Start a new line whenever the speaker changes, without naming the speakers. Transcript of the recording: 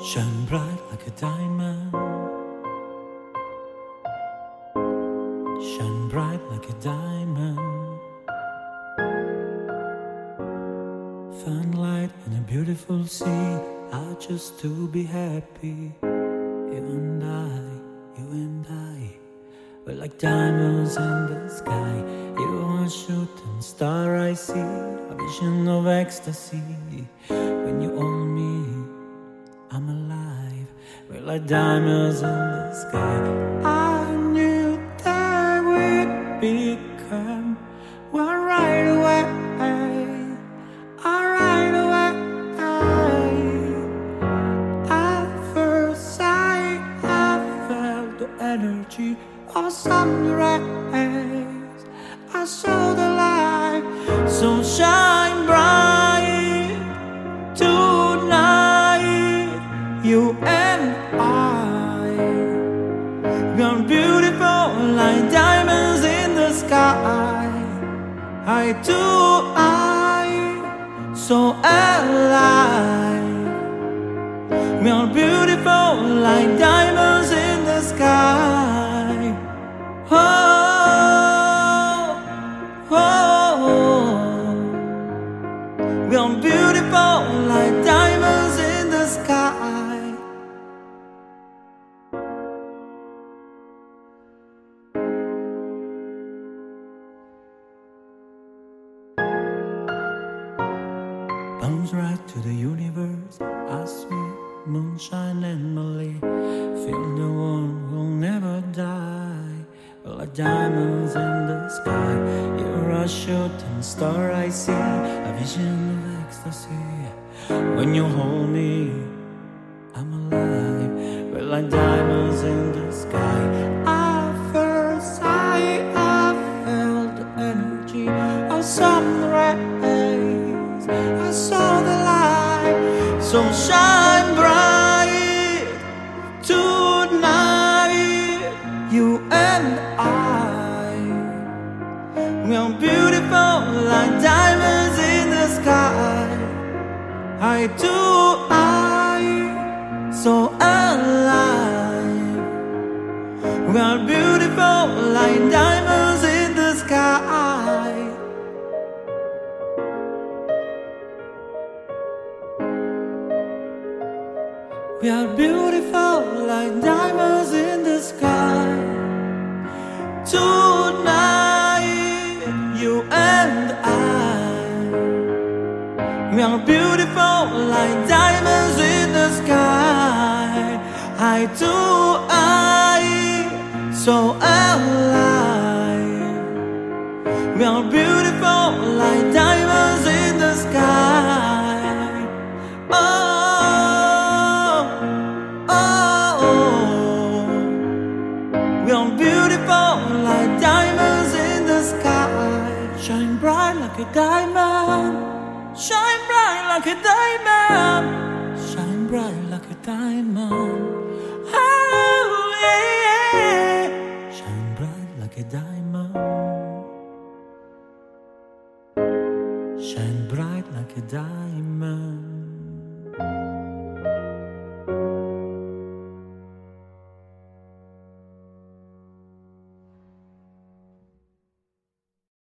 Shine bright like a diamond. Shine bright like a diamond. Find light in a beautiful sea. I just to be happy. You and I, you and I. We're like diamonds in the sky. You are a shooting star I see. A vision of ecstasy. When you hold me, like diamonds in the sky. I knew that we'd become one right away. Away. At first sight, I felt the energy of sun rays. I saw the light, so shine Eye to eye, so alive. We are beautiful like diamonds in the sky. Oh, oh, we are beautiful Bounce right to the universe. I sweet moonshine and Malay. Feel the one will never die. Like diamonds in the sky. You're a shooting star I see. A vision of ecstasy. When you hold me, light, so shine bright tonight. You and I, we are beautiful like diamonds in the sky. Eye to eye, so alive. We are beautiful like We are beautiful like diamonds in the sky. Tonight, you and I. We are beautiful like diamonds in the sky. So. We are beautiful like diamonds in the sky. like a diamond, shine bright like a diamond, shine bright like a diamond. Oh, yeah, yeah. shine bright like a diamond, shine bright like a diamond.